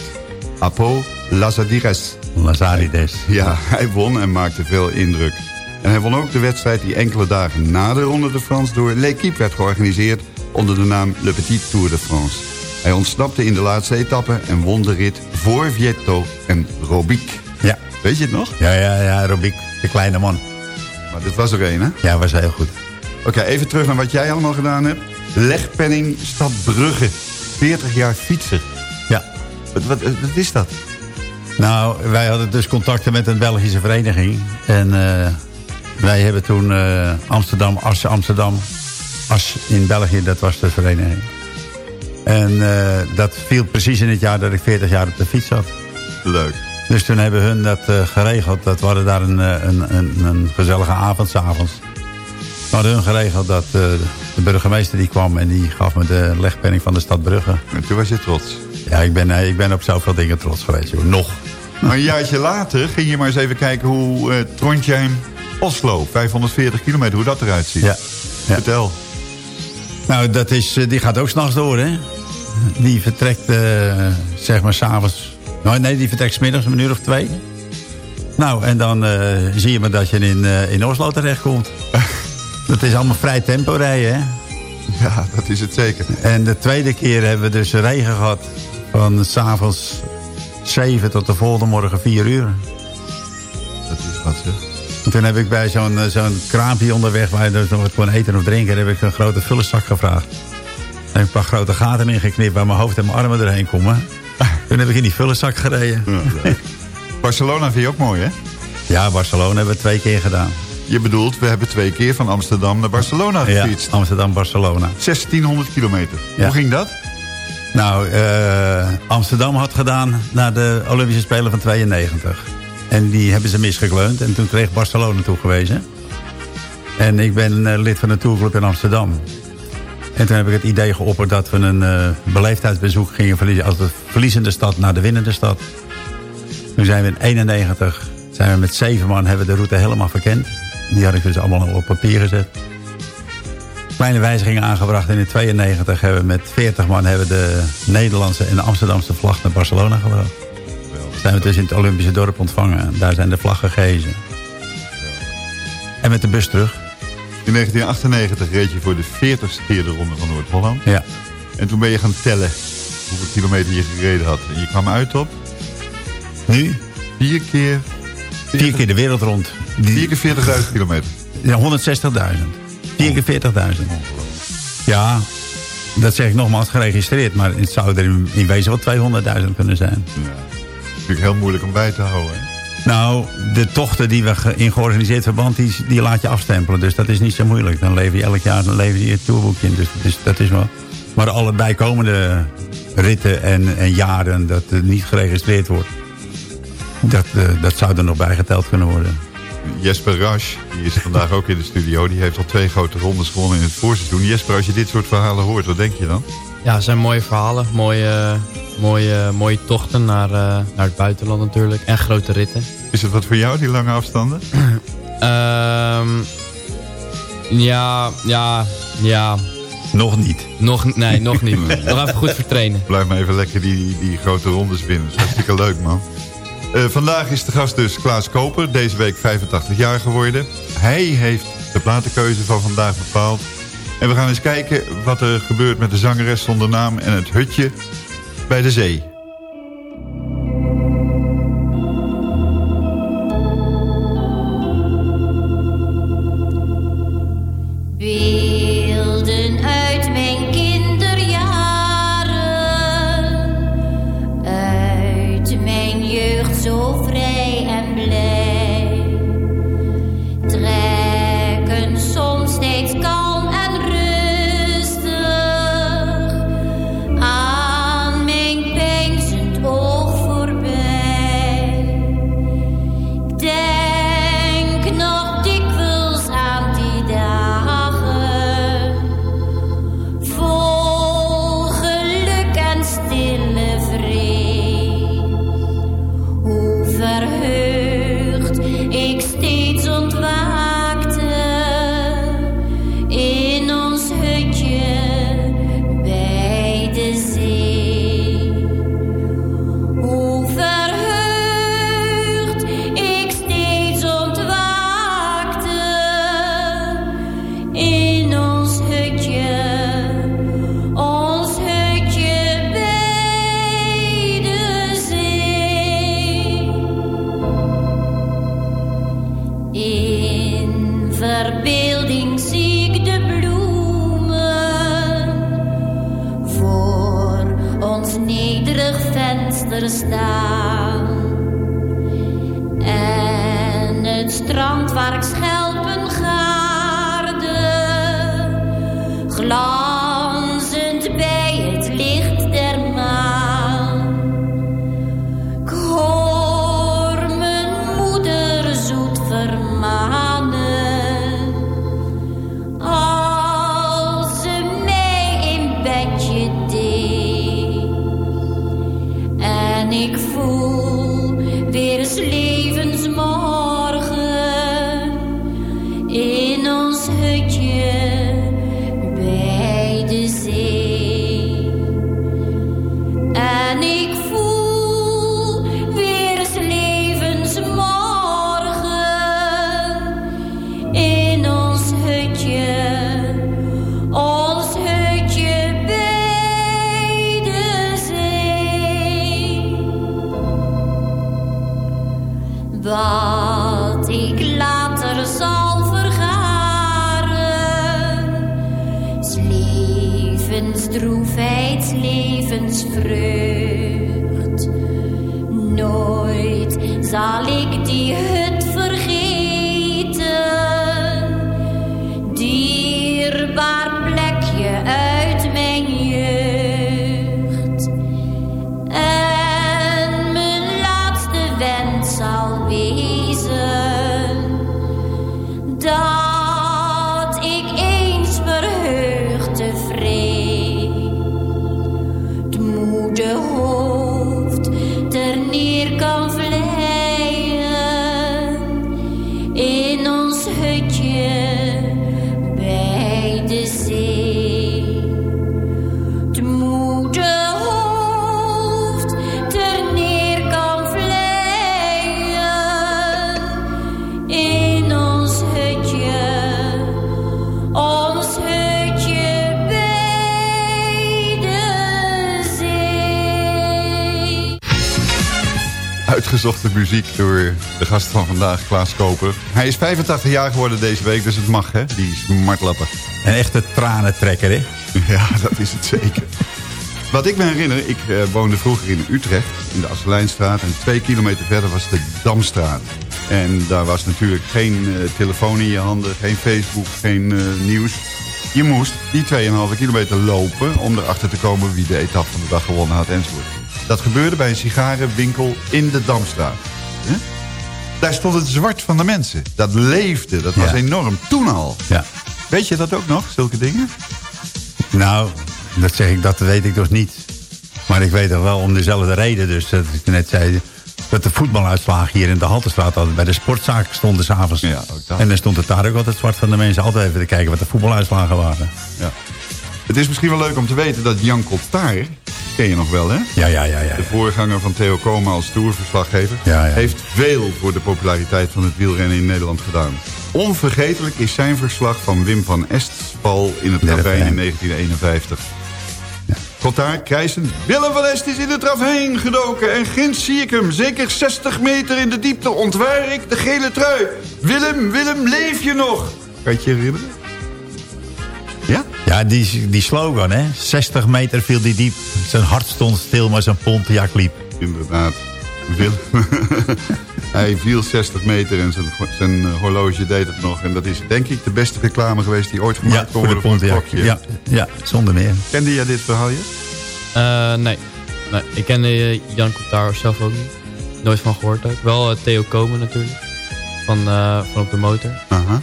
Apo Lazadires. Lazarides. Ja, hij won en maakte veel indruk. En hij won ook de wedstrijd die enkele dagen na de Ronde de France... door L'Equipe werd georganiseerd onder de naam Le Petit Tour de France. Hij ontsnapte in de laatste etappe en won de rit voor Vietto en Robic. Ja. Weet je het nog? Ja, ja, ja, Robiek, de kleine man. Maar dit was er een, hè? Ja, was heel goed. Oké, even terug naar wat jij allemaal gedaan hebt. Legpenning Stad Brugge. 40 jaar fietsen. Ja. Wat, wat, wat is dat? Nou, wij hadden dus contacten met een Belgische vereniging. En eh, wij hebben toen eh, Amsterdam, As Amsterdam, As in België, dat was de vereniging. En eh, dat viel precies in het jaar dat ik 40 jaar op de fiets zat. Leuk. Dus toen hebben hun dat eh, geregeld. Dat we hadden daar een, eh, een, een, een gezellige avond s'avonds. We hadden hun geregeld dat eh, de burgemeester die kwam... en die gaf me de legpenning van de stad Brugge. En toen was je trots. Ja, ik ben, ik ben op zoveel dingen trots geweest, joh. Nog. Maar een jaartje later ging je maar eens even kijken hoe eh Trondheim Oslo, 540 kilometer, hoe dat eruit ziet. Ja. ja. Vertel. Nou, dat is, die gaat ook s'nachts door, hè? Die vertrekt, zeg maar, s'avonds... Nou, nee, die vertrekt smiddags om een uur of twee. Nou, en dan eh, zie je maar dat je in, eh, in Oslo terechtkomt. <laughs> dat is allemaal vrij tempo rijden, hè? Ja, dat is het zeker. En de tweede keer hebben we dus regen gehad... van s'avonds 7 tot de volgende morgen 4 uur. Dat is wat, zeg. En toen heb ik bij zo'n eh, zo'n kraampje onderweg... waar je dus nog wat kon eten of drinken... heb ik een grote vullenzak gevraagd. En een paar grote gaten ingeknipt... waar mijn hoofd en mijn armen erheen komen. <laughs> Toen heb ik in die vullenzak gereden. Barcelona vind je ook mooi, hè? Ja, Barcelona hebben we twee keer gedaan. Je bedoelt, we hebben twee keer van Amsterdam naar Barcelona Ja, gefietst. Amsterdam-Barcelona. 1600 kilometer. Ja. Hoe ging dat? Nou, eh, Amsterdam had gedaan naar de Olympische Spelen van 92. En die hebben ze misgekleund. En toen kreeg Barcelona toegewezen. En ik ben eh, lid van de tourclub in Amsterdam. En toen heb ik het idee geopperd dat we een eh beleefdheidsbezoek gingen verliezen... als de verliezende stad naar de winnende stad. Toen zijn we in 91 zijn we met zeven man hebben we de route helemaal verkend. Die had ik dus allemaal op papier gezet. Kleine wijzigingen aangebracht. En in 92 hebben we met 40 man hebben we de Nederlandse en de Amsterdamse vlag naar Barcelona gebracht. Zijn we dus in het Olympische dorp ontvangen. Daar zijn de vlaggen gehezen. En met de bus terug. In 1998 reed je voor de 40ste keer de Ronde van Noord-Holland. Ja. En toen ben je gaan tellen hoeveel kilometer je gereden had. En je kwam uit op... Nu? Vier keer... Vier keer de wereld rond. Vier keer 40.000 kilometer. Ja, 160.000. Vier keer 40.000. Ja, dat zeg ik nogmaals geregistreerd. Maar het zou er in, wezen wel 200.000 kunnen zijn. Ja. Natuurlijk heel moeilijk om bij te houden. Hè? Nou, de tochten die we in georganiseerd verband, die, die laat je afstempelen. Dus dat is niet zo moeilijk. Dan lever je elk jaar dan lever je je tourboekje in. Dus dat is, dat is wel... Maar alle bijkomende ritten en, en jaren dat het niet geregistreerd wordt... Dat, eh, dat zou er nog bijgeteld kunnen worden. Jesper Rasch, die is vandaag ook in de studio. Die heeft al twee grote rondes gewonnen in het voorseizoen. Jesper, als je dit soort verhalen hoort, wat denk je dan? Ja, het zijn mooie verhalen. Mooie, mooie, mooie tochten naar, eh, naar het buitenland natuurlijk. En grote ritten. Is het wat voor jou, die lange afstanden? <clears throat> Ehm, ja, ja, ja. Nog niet. Nog, nee, nog niet. <laughs> nog even goed vertrainen. Blijf maar even lekker die, die grote rondes winnen. Dat is hartstikke leuk, man. Eh, vandaag is de gast dus Klaas Koper. Deze week 85 jaar geworden. Hij heeft de platenkeuze van vandaag bepaald. En we gaan eens kijken wat er gebeurt met de zangeres zonder naam... en het hutje bij de zee. my Uitgezochte muziek door de gast van vandaag, Klaas Koper. Hij is 85 jaar geworden deze week, dus het mag, hè? Die smartlappen. Een echte tranentrekker, hè? <laughs> Ja, dat is het zeker. Wat ik me herinner, ik eh, woonde vroeger in Utrecht, in de Asselijnstraat. En twee kilometer verder was de Damstraat. En daar was natuurlijk geen eh, telefoon in je handen, geen Facebook, geen eh, nieuws. Je moest die 2,5 kilometer lopen om erachter te komen wie de etappe van de dag gewonnen had enzovoort. Dat gebeurde bij een sigarenwinkel in de Damstraat. Daar stond het zwart van de mensen. Dat leefde, dat was Ja. enorm. Toen al. Ja. Weet je dat ook nog, zulke dingen? Nou, dat zeg ik, dat weet ik dus niet. Maar ik weet toch wel om dezelfde reden. Dus dat ik net zei, dat de voetbaluitslagen hier in de Haltestraat altijd bij de sportzaak stonden s'avonds. Ja. En dan stond het daar ook altijd zwart van de mensen. Altijd even te kijken wat de voetbaluitslagen waren. Ja. Het is misschien wel leuk om te weten dat Jan Coltaar, ken je nog wel hè? Ja, ja, ja. ja. De voorganger van Theo Koma als Ja, ja. heeft veel voor de populariteit van het wielrennen in Nederland gedaan. Onvergetelijk is zijn verslag van Wim van Estval in het ravijn in 1951. Coltaar krijsend. Willem van Est is in het ravijn gedoken en ginds zie ik hem. Zeker 60 meter in de diepte ontwaar ik de gele trui. Willem, Willem, leef je nog? Kan je je herinneren? Ja? Ja, die, die slogan, hè. 60 meter viel die diep. Zijn hart stond stil, maar zijn Pontiac liep. Inderdaad. Hij viel <laughs> 60 meter en zijn, zijn eh, horloge deed het nog. En dat is denk ik de beste reclame geweest die ooit gemaakt Ja, kon voor de worden voor het Pontiac. klokje. Ja, ja, zonder meer. Kende jij dit verhaal je? Eh, nee. nee. Ik kende eh, Jan Coutaar zelf ook niet. Nooit van gehoord ook. Wel Theo Komen natuurlijk. Van, eh, van op de motor. Aha.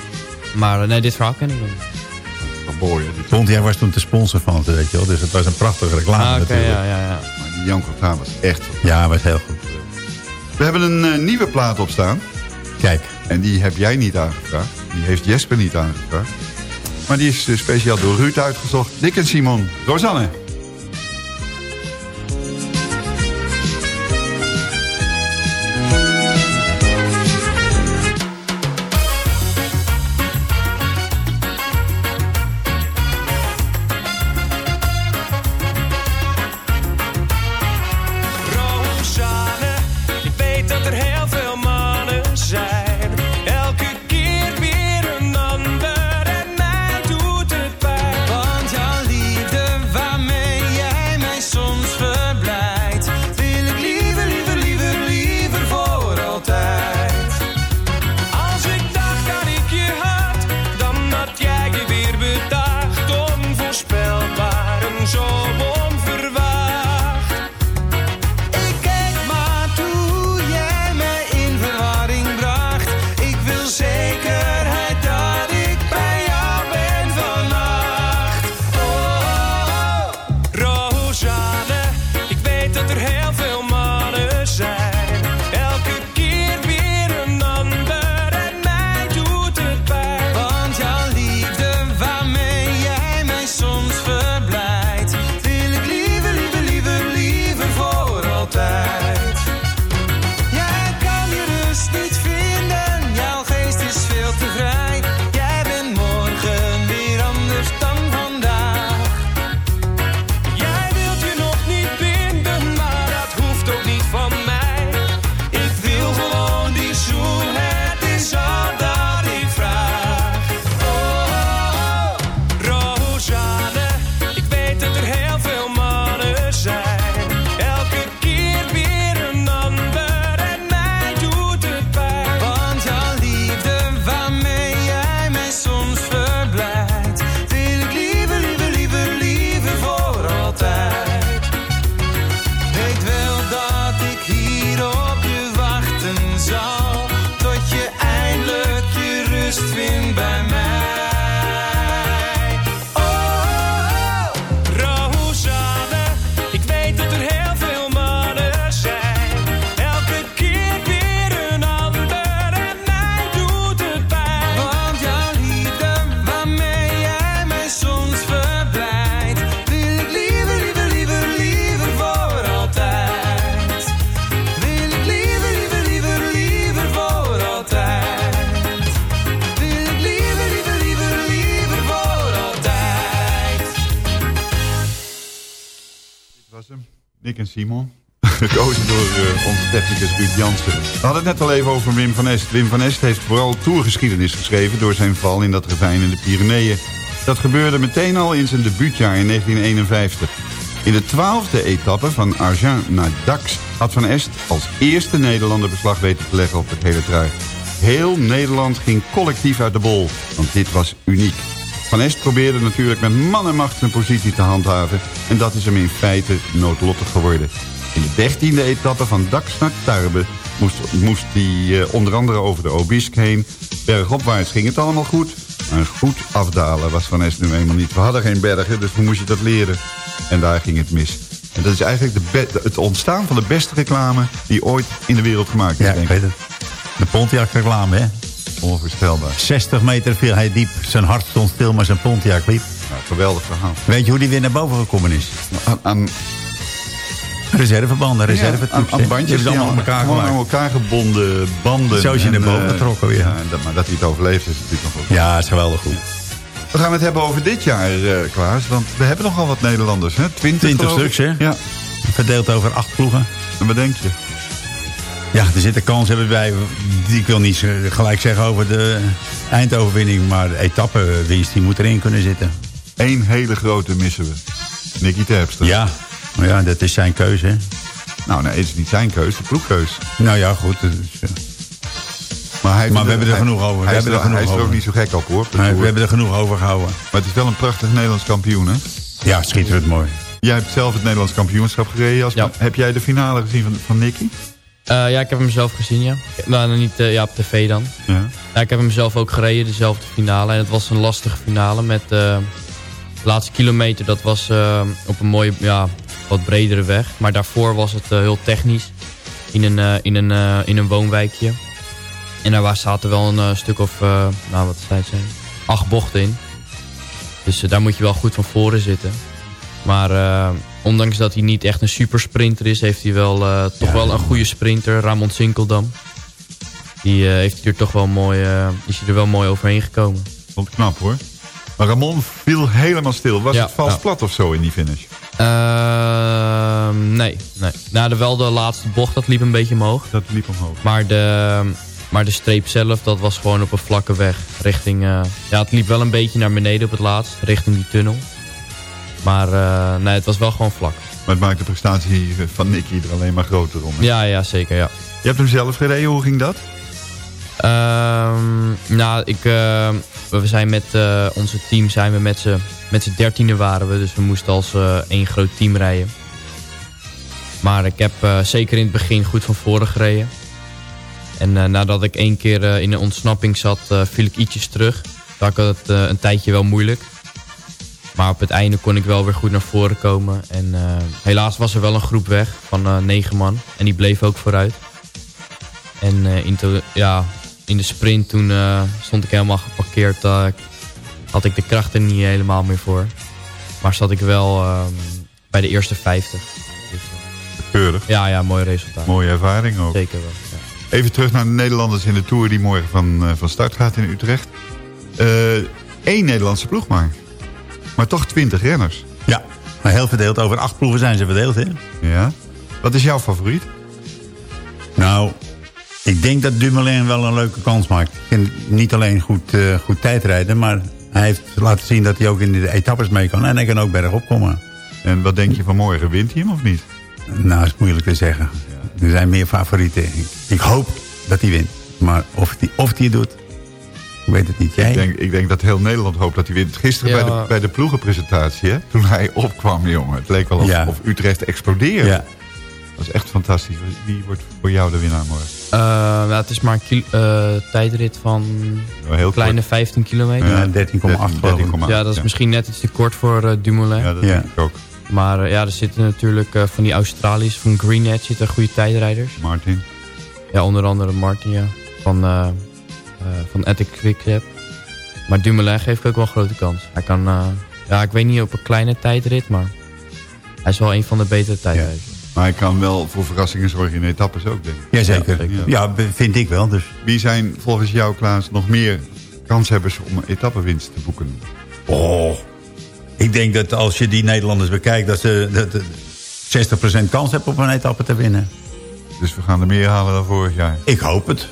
Maar nee, dit verhaal ken ik nog niet. Dit- Pontiac was toen de sponsor van het, weet je wel. Dus het was een prachtige reclame Ah, oké, natuurlijk. ja, ja, ja. Maar die Jan Cortaan was echt... Ja, was heel goed. We hebben een eh, nieuwe plaat op staan. Kijk. En die heb jij niet aangevraagd. Die heeft Jesper niet aangevraagd. Maar die is eh, speciaal door Ruud uitgezocht. Dick en Simon. Rosanne. Rosanne, We hadden het net al even over Wim van Est. Wim van Est heeft vooral tourgeschiedenis geschreven... door zijn val in dat ravijn in de Pyreneeën. Dat gebeurde meteen al in zijn debuutjaar in 1951. In de twaalfde etappe van Argin naar Dax... had Van Est als eerste Nederlander beslag weten te leggen op het hele trui. Heel Nederland ging collectief uit de bol, want dit was uniek. Van Est probeerde natuurlijk met man en macht zijn positie te handhaven... en dat is hem in feite noodlottig geworden. In de dertiende etappe van Dax naar Tarbes moest, moest hij eh, onder andere over de Obisque heen. Bergopwaarts ging het allemaal goed, maar goed afdalen was Van Est nu eenmaal niet. We hadden geen bergen, dus hoe moest je dat leren? En daar ging het mis. En dat is eigenlijk de het ontstaan van de beste reclame... die ooit in de wereld gemaakt is. Ja, denk ik weet het. De Pontiac reclame, hè? Onvoorstelbaar. 60 meter viel hij diep. Zijn hart stond stil, maar zijn Pontiac liep. geweldig verhaal. Weet je hoe die weer naar boven gekomen is? Aan, aan reservebanden, reservetubes. Ja, aan, aan bandjes hebben allemaal aan elkaar gewoon gemaakt. aan elkaar gebonden banden. Zo is En, naar boven eh, getrokken weer. Ja, dat, maar dat hij het overleeft is natuurlijk nog wel. Ja, is geweldig goed. We gaan het hebben over dit jaar, eh, Klaas. Want we hebben nogal wat Nederlanders, hè? 20, 20 geloof ik. stuks, hè? Ja. Verdeeld over acht ploegen. En wat denk je? Ja, er zitten kansen hebben bij. die- Ik wil niet gelijk zeggen over de eindoverwinning, maar de etappenwinst die moet erin kunnen zitten. Eén hele grote missen we. Nicky Terpstra. Ja, maar ja, dat is zijn keuze. Hè? Nou, nee, het is niet zijn keus, de ploegkeus. Nou ja, goed. is, eh, Maar, hij Maar we hebben er genoeg over. We Hij, hebben is, er er, genoeg hij is er ook niet zo gek op, hoor. nee, we hebben er genoeg over gehouden. Maar het is wel een prachtig Nederlands kampioen, hè? Ja, schitterend mooi. Jij hebt zelf het Nederlands kampioenschap gereden. Als Ja. Heb jij de finale gezien van, van Nicky? Eh, ja, ik heb hem zelf gezien, ja. Nou, niet eh, ja, op tv dan. Ja. Ja, ik heb hem zelf ook gereden, dezelfde finale. En het was een lastige finale met eh, de laatste kilometer. Dat was eh, op een mooie, ja, wat bredere weg. Maar daarvoor was het eh, heel technisch. In een, eh, in, een, eh, in een woonwijkje. En daar zaten wel een stuk of, nou wat zei het zijn, acht bochten in. Dus daar moet je wel goed van voren zitten. Maar ondanks dat hij niet echt een supersprinter is... heeft hij wel, toch wel een goede sprinter, Ramon Sinkeldam. Die heeft hij er toch wel mooi, is hij er wel mooi overheen gekomen. Vond knap, hoor. Maar Ramon viel helemaal stil. Was Ja, het vals ja. plat of zo in die finish? Ehm, nee, nee. Nou, de, wel de laatste bocht, dat liep een beetje omhoog. Dat liep omhoog. Maar de, maar de streep zelf, dat was gewoon op een vlakke weg. Richting, eh, ja, het liep wel een beetje naar beneden op het laatst. Richting die tunnel. Maar eh, nee, het was wel gewoon vlak. Maar het maakt de prestatie van Nicky er alleen maar groter om. hè? Ja, ja, zeker, ja. Je hebt hem zelf gereden, hoe ging dat? Ehm, nou, ik, eh, we zijn met eh, onze team zijn we met z'n met dertiende waren we. Dus we moesten als eh, één groot team rijden. Maar ik heb zeker in het begin goed van voren gereden. En nadat ik één keer in een ontsnapping zat, viel ik ietsjes terug. Toen had het een tijdje wel moeilijk. Maar op het einde kon ik wel weer goed naar voren komen. En helaas was er wel een groep weg van negen man. En die bleef ook vooruit. En in, ja, in de sprint toen eh, stond ik helemaal geparkeerd. eh, had ik de kracht er niet helemaal meer voor. Maar zat ik wel ehm, bij de eerste 50. Dus, eh, Keurig. ja, ja, mooi resultaat. Mooie ervaring ook. Zeker wel. ja. Even terug naar de Nederlanders in de Tour die morgen van, eh, van start gaat in Utrecht. Eén Nederlandse ploeg maar. Maar toch twintig renners. Ja, maar heel verdeeld. Over acht ploegen zijn ze verdeeld, hè? Ja. Wat is jouw favoriet? Nou, ik denk dat Dumoulin wel een leuke kans maakt. En niet alleen goed, eh, goed tijdrijden, maar hij heeft laten zien dat hij ook in de etappes mee kan. En hij kan ook bergop komen. En wat denk je van morgen? Wint hij hem of niet? Nou, is moeilijk te zeggen. Er zijn meer favorieten. Ik, ik hoop dat hij wint. Maar of hij of die het doet, ik weet het niet. Jij? Ik denk, ik denk dat heel Nederland hoopt dat hij wint. Gisteren Ja. bij, de, bij de ploegenpresentatie, hè, toen hij opkwam, jongen. Het leek wel of, Ja. of Utrecht explodeerde. Ja. Dat is echt fantastisch. Wie wordt voor jou de winnaar morgen? Eh, nou, het is maar een eh, tijdrit van heel kleine kort. 15 kilometer. Ja, 13,8 geloof ik. 13,8, Ja, dat is ja. misschien net iets te kort voor eh, Dumoulin. Ja, dat Ja. denk ik ook. Maar ja, er zitten natuurlijk eh, van die Australiërs, van Green Edge zitten goede tijdrijders. Martin. Ja, onder andere Martin, ja. Van, eh eh van Quickstep. Maar Dumoulin geeft ook wel een grote kans. Hij kan, eh, ja, ik weet niet op een kleine tijdrit, maar hij is wel een van de betere tijdrijders. Maar hij kan wel voor verrassingen zorgen in etappes ook, denk ik. Jazeker. Ja, Ja, vind ik wel. Dus. Wie zijn volgens jou, Klaas, nog meer kanshebbers om een etappenwinst te boeken? Oh, ik denk dat als je die Nederlanders bekijkt... dat ze dat, dat 60% kans heb op een etappe te winnen. Dus we gaan er meer halen dan vorig jaar. Ik hoop het.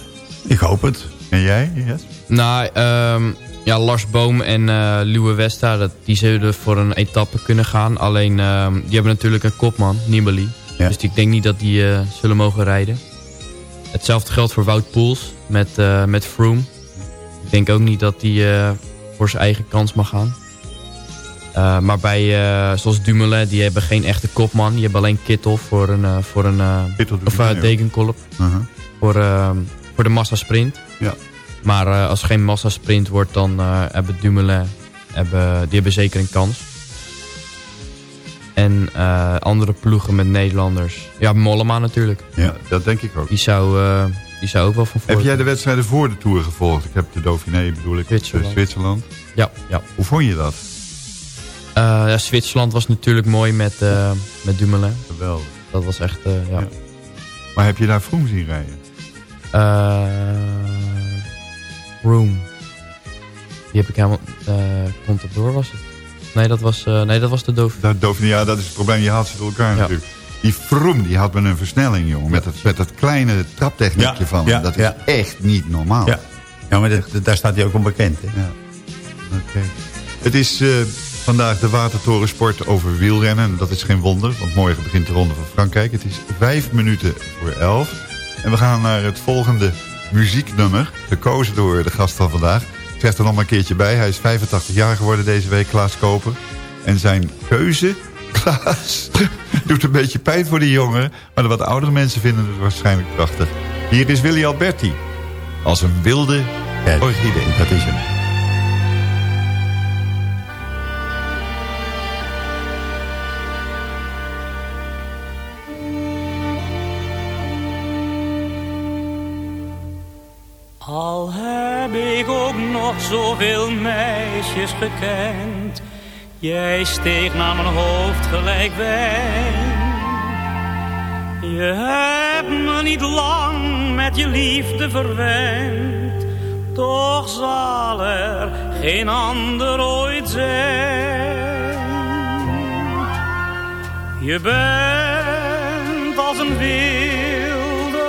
Ik hoop het. En jij, Yes? Nou, ehm, ja, Lars Boom en eh Luwe Westa, dat, die zullen voor een etappe kunnen gaan. Alleen, ehm, die hebben natuurlijk een kopman, Nibali. Dus ik denk niet dat die eh, zullen mogen rijden. Hetzelfde geldt voor Wout Poels met, eh, met Froome. Ik denk ook niet dat die eh, voor zijn eigen kans mag gaan. Maar bij, zoals Dumoulin, die hebben geen echte kopman. Die hebben alleen Kittel voor een, voor een uh, of uh, Degenkolb. Uh-huh. voor, uh, voor de massasprint. Ja. Maar uh, als er geen massasprint wordt, dan uh, hebben Dumoulin, hebben, die hebben zeker een kans. En uh, andere ploegen met Nederlanders. Ja, Mollema natuurlijk. Ja, dat denk ik ook. Die zou, uh, die zou ook wel van voor. Heb jij de wedstrijden voor de Tour gevolgd? Ik heb de Dauphiné, bedoel ik, Zwitserland. Zwitserland. Ja, ja. Hoe vond je dat? Uh, ja, Zwitserland was natuurlijk mooi met, uh, met Dumoulin. Geweldig. Dat was echt, uh, ja. ja. Maar heb je daar Froome zien rijden? Room. Die heb ik helemaal... Contador was het? Nee, dat was, nee, dat was de Dauphiné. Dauphiné, ja, dat is het probleem. Je haalt ze door elkaar ja. natuurlijk. Die Froome, die had met een versnelling, jongen. Met het, met dat kleine traptechniekje ja, van ja, Dat ja. is echt niet normaal. Ja, ja maar dat, daar staat hij ook onbekend. Hè? Ja. Oké. Okay. Het is uh, vandaag de Watertorensport over wielrennen. Dat is geen wonder, want morgen begint de Ronde van Frankrijk. Het is vijf minuten voor elf. En we gaan naar het volgende muzieknummer. Gekozen door de gast van vandaag. Zeg er nog maar een keertje bij. Hij is 85 jaar geworden deze week, Klaas Koper. En zijn keuze, <laughs> Klaas, doet een beetje pijn voor de jongeren. Maar de wat oudere mensen vinden het waarschijnlijk prachtig. Hier is Willy Alberti. Als een wilde orchidee. Dat is hem. Nog zoveel meisjes gekend, jij steeg naar mijn hoofd gelijk wijn. Je hebt me niet lang met je liefde verwend, toch zal er geen ander ooit zijn. Je bent als een wilde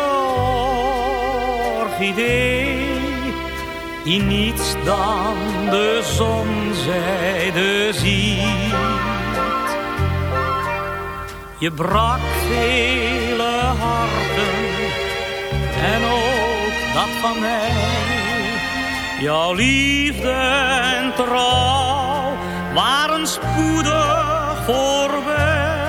orchidee die niets dan de zonzijde ziet. Je brak vele harten en ook dat van mij. Jouw liefde en trouw waren spoedig voorbij.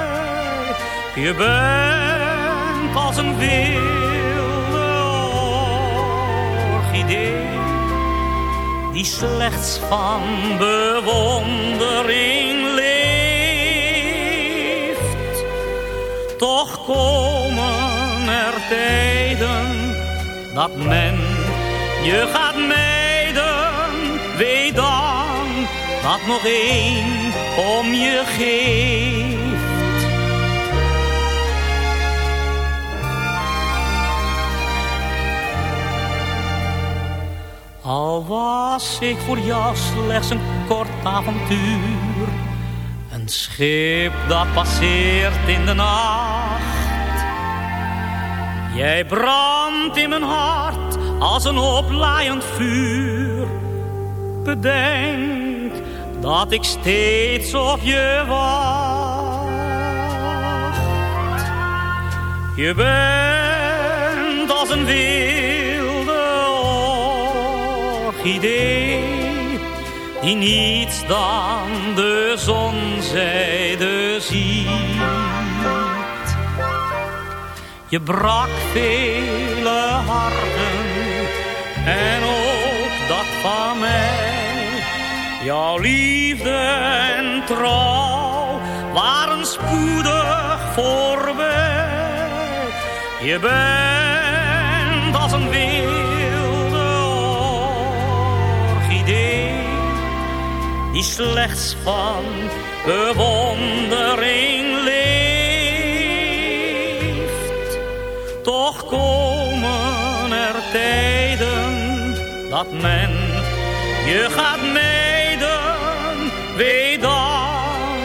Je bent als een wilde orchidee die slechts van bewondering leeft. Toch komen er tijden dat men je gaat mijden. Weet dan dat nog één om je geeft. Al was ik voor jou slechts een kort avontuur. Een schip dat passeert in de nacht. Jij brandt in mijn hart als een oplaaiend vuur. Bedenk dat ik steeds op je wacht. Je bent als een wilde orchidee die niets dan de zonzijde ziet. Je brak vele harten en ook dat van mij. Jouw liefde en trouw waren spoedig voorbij. Je bent die slechts van bewondering leeft. Toch komen er tijden dat men je gaat mijden. Weet dan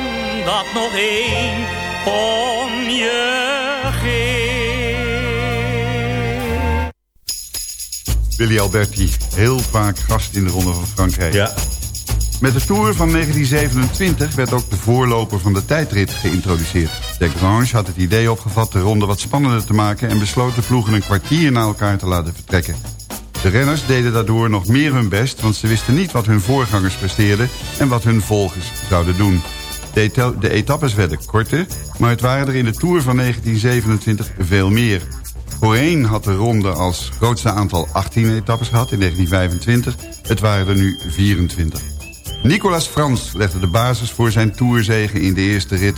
dat nog één om je. Willy Alberti, heel vaak gast in de Ronde van Frankrijk. Ja. Met de Tour van 1927 werd ook de voorloper van de tijdrit geïntroduceerd. De Grange had het idee opgevat de ronde wat spannender te maken... en besloot de ploegen een kwartier na elkaar te laten vertrekken. De renners deden daardoor nog meer hun best... want ze wisten niet wat hun voorgangers presteerden... en wat hun volgers zouden doen. De, de etappes werden korter, maar het waren er in de Tour van 1927 veel meer. Voorheen had de ronde als grootste aantal 18 etappes gehad in 1925. Het waren er nu 24. Nicolas Frans legde de basis voor zijn tourzege in de eerste rit...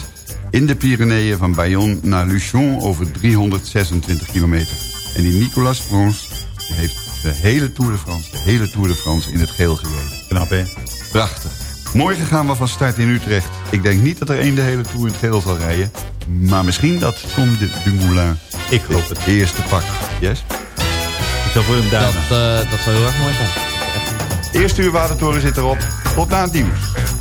in de Pyreneeën van Bayonne naar Luchon over 326 kilometer. En die Nicolas Frans die heeft de hele Tour de France, de hele Tour de France in het geel gereden. Knap, hè? Prachtig. Morgen gaan we van start in Utrecht. Ik denk niet dat er één de hele Tour in het geel zal rijden. Maar misschien dat Tom de Dumoulin Ik hoop het. eerste pak. Yes? Ik zal voor hem Dat, duimen. eh, dat zou heel erg mooi zijn. Eerste uur Watertoren zit erop. Tot na het nieuws.